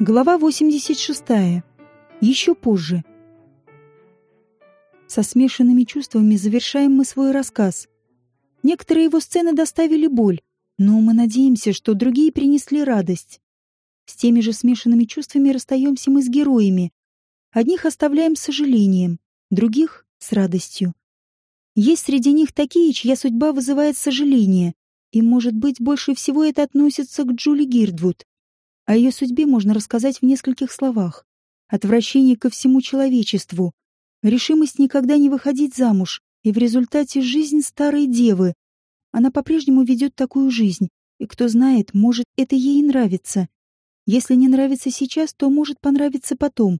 Глава 86. Еще позже. Со смешанными чувствами завершаем мы свой рассказ. Некоторые его сцены доставили боль, но мы надеемся, что другие принесли радость. С теми же смешанными чувствами расстаемся мы с героями. Одних оставляем с сожалением, других — с радостью. Есть среди них такие, чья судьба вызывает сожаление, и, может быть, больше всего это относится к Джули Гирдвуд. О ее судьбе можно рассказать в нескольких словах. Отвращение ко всему человечеству, решимость никогда не выходить замуж, и в результате жизнь старой девы. Она по-прежнему ведет такую жизнь, и кто знает, может, это ей нравится. Если не нравится сейчас, то может понравиться потом,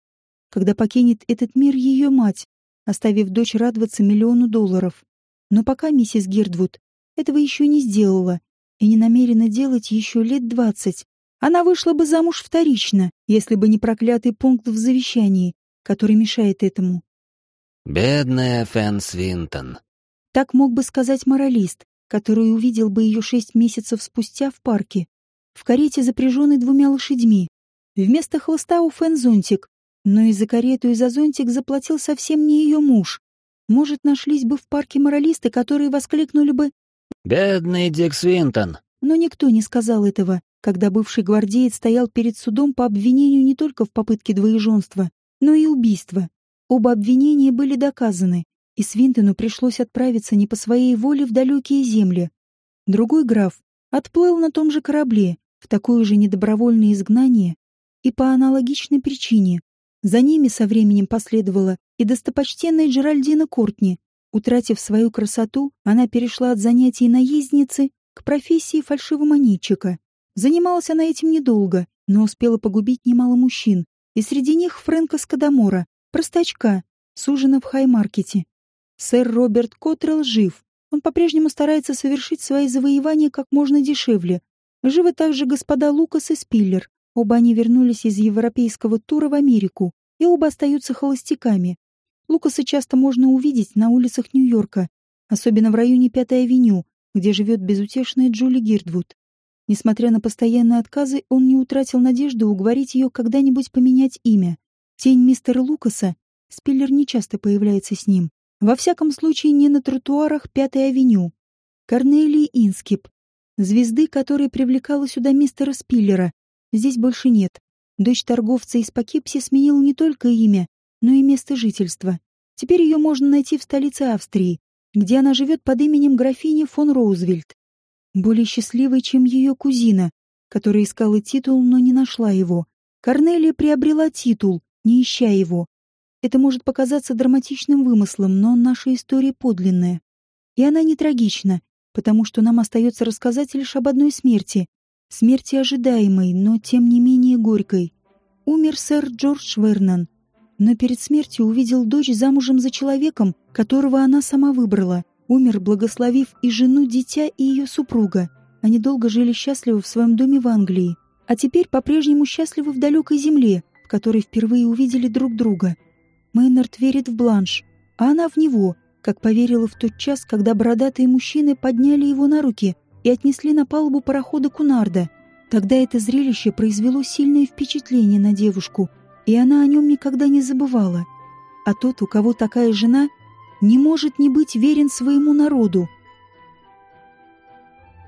когда покинет этот мир ее мать, оставив дочь радоваться миллиону долларов. Но пока миссис Гирдвуд этого еще не сделала и не намерена делать еще лет двадцать, она вышла бы замуж вторично, если бы не проклятый пункт в завещании, который мешает этому. Бедная Фэн Свинтон. Так мог бы сказать моралист, который увидел бы ее шесть месяцев спустя в парке, в карете, запряженной двумя лошадьми. Вместо хлыста у Фэн зонтик, но и за карету, и за зонтик заплатил совсем не ее муж. Может, нашлись бы в парке моралисты, которые воскликнули бы «Бедный Дик Свинтон!» Но никто не сказал этого, когда бывший гвардеец стоял перед судом по обвинению не только в попытке двоеженства, но и убийства. Оба обвинения были доказаны, и Свинтону пришлось отправиться не по своей воле в далекие земли. Другой граф отплыл на том же корабле, в такое же недобровольное изгнание, и по аналогичной причине. За ними со временем последовала и достопочтенная Джеральдина Кортни. Утратив свою красоту, она перешла от занятий наездницы к профессии фальшивомонетчика. Занималась она этим недолго, но успела погубить немало мужчин, и среди них Фрэнка Скадамора, простачка, сужена в хай-маркете. Сэр Роберт Коттрелл жив. Он по-прежнему старается совершить свои завоевания как можно дешевле. Живы также господа Лукас и Спиллер. Оба они вернулись из европейского тура в Америку, и оба остаются холостяками. Лукаса часто можно увидеть на улицах Нью-Йорка, особенно в районе Пятой авеню, где живет безутешная Джули Гирдвуд. Несмотря на постоянные отказы, он не утратил надежды уговорить ее когда-нибудь поменять имя. Тень мистера Лукаса, Спиллер нечасто появляется с ним. Во всяком случае, не на тротуарах Пятой авеню. Корнелии Инскип, звезды, которой привлекала сюда мистера Спиллера, здесь больше нет. Дочь торговца из Покипси сменила не только имя, но и место жительства. Теперь ее можно найти в столице Австрии, где она живет под именем графини фон Роузвельт более счастливой, чем ее кузина, которая искала титул, но не нашла его. Корнелия приобрела титул, не ища его. Это может показаться драматичным вымыслом, но наша история подлинная. И она не трагична, потому что нам остается рассказать лишь об одной смерти. Смерти ожидаемой, но тем не менее горькой. Умер сэр Джордж Вернон, но перед смертью увидел дочь замужем за человеком, которого она сама выбрала — умер, благословив и жену, дитя, и ее супруга. Они долго жили счастливо в своем доме в Англии, а теперь по-прежнему счастливы в далекой земле, в которой впервые увидели друг друга. Мейнард верит в Бланш, а она в него, как поверила в тот час, когда бородатые мужчины подняли его на руки и отнесли на палубу парохода Кунарда. Тогда это зрелище произвело сильное впечатление на девушку, и она о нем никогда не забывала. А тот, у кого такая жена — не может не быть верен своему народу.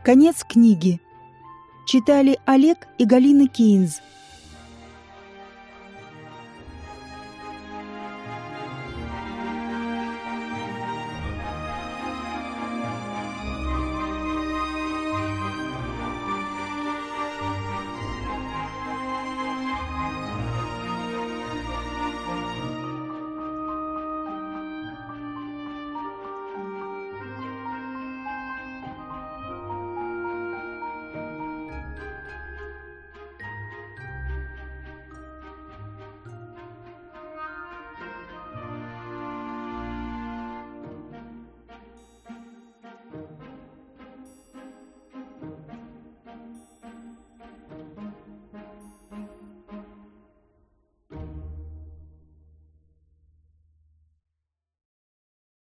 Конец книги. Читали Олег и Галина Кейнс.